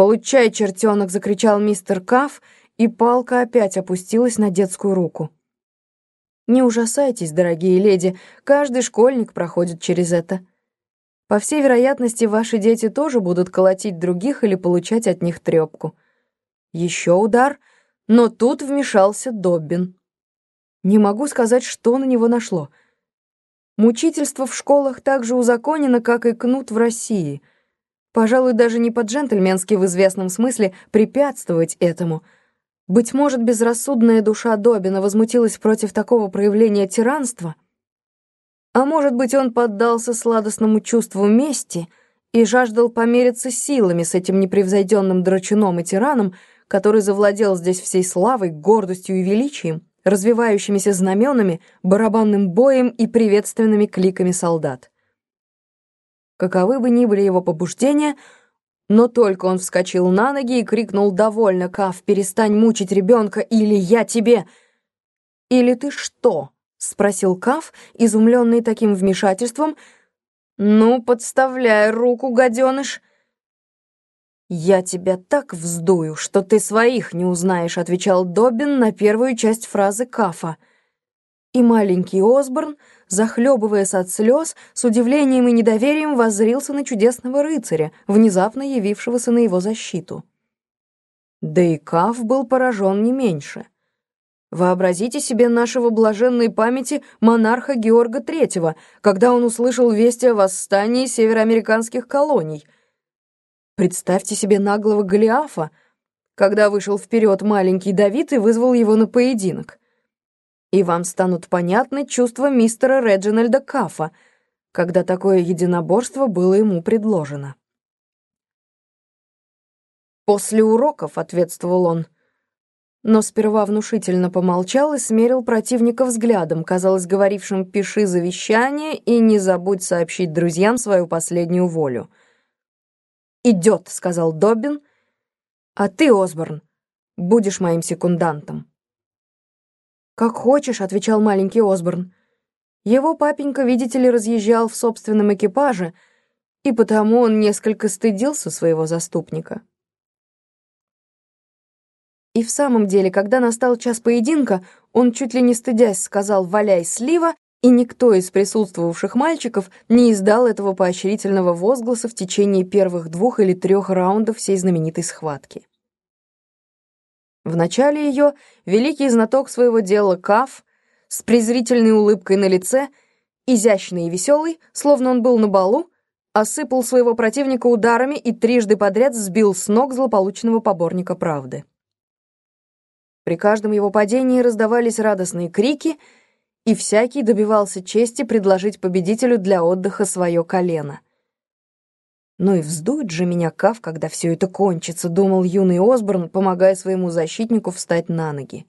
«Получай, чертенок!» — закричал мистер Каф, и палка опять опустилась на детскую руку. Не ужасайтесь, дорогие леди, каждый школьник проходит через это. По всей вероятности, ваши дети тоже будут колотить других или получать от них трёпку. Еще удар, но тут вмешался Доббин. Не могу сказать, что на него нашло. Мучительство в школах так же узаконено, как и кнут в России. Пожалуй, даже не по-джентльменски в известном смысле препятствовать этому — быть может, безрассудная душа Добина возмутилась против такого проявления тиранства? А может быть, он поддался сладостному чувству мести и жаждал помериться силами с этим непревзойденным драчуном и тираном, который завладел здесь всей славой, гордостью и величием, развивающимися знаменами, барабанным боем и приветственными кликами солдат. Каковы бы ни были его побуждения — но только он вскочил на ноги и крикнул «Довольно, Кав, перестань мучить ребенка, или я тебе...» «Или ты что?» — спросил Кав, изумленный таким вмешательством. «Ну, подставляй руку, гаденыш!» «Я тебя так вздую, что ты своих не узнаешь», — отвечал Добин на первую часть фразы Кафа. И маленький Осборн, захлебываясь от слез, с удивлением и недоверием воззрился на чудесного рыцаря, внезапно явившегося на его защиту. Да и Каф был поражен не меньше. Вообразите себе нашего блаженной памяти монарха Георга III, когда он услышал вести о восстании североамериканских колоний. Представьте себе наглого Голиафа, когда вышел вперед маленький Давид и вызвал его на поединок и вам станут понятны чувства мистера Реджинальда Кафа, когда такое единоборство было ему предложено. «После уроков», — ответствовал он, но сперва внушительно помолчал и смерил противника взглядом, казалось, говорившим «пиши завещание и не забудь сообщить друзьям свою последнюю волю». «Идет», — сказал Добин, — «а ты, Осборн, будешь моим секундантом». «Как хочешь», — отвечал маленький Осборн. Его папенька, видите ли, разъезжал в собственном экипаже, и потому он несколько стыдился своего заступника. И в самом деле, когда настал час поединка, он чуть ли не стыдясь сказал «валяй слива», и никто из присутствовавших мальчиков не издал этого поощрительного возгласа в течение первых двух или трех раундов всей знаменитой схватки. В начале ее великий знаток своего дела Каф с презрительной улыбкой на лице, изящный и веселый, словно он был на балу, осыпал своего противника ударами и трижды подряд сбил с ног злополучного поборника правды. При каждом его падении раздавались радостные крики, и всякий добивался чести предложить победителю для отдыха свое колено — «Ну и вздует же меня Кав, когда все это кончится», — думал юный Осборн, помогая своему защитнику встать на ноги.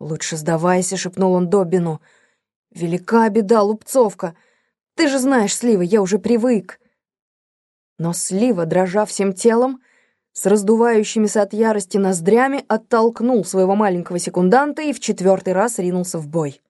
«Лучше сдавайся», — шепнул он Добину. «Велика беда, Лупцовка. Ты же знаешь, Слива, я уже привык». Но Слива, дрожа всем телом, с раздувающимися от ярости ноздрями, оттолкнул своего маленького секунданта и в четвертый раз ринулся в бой.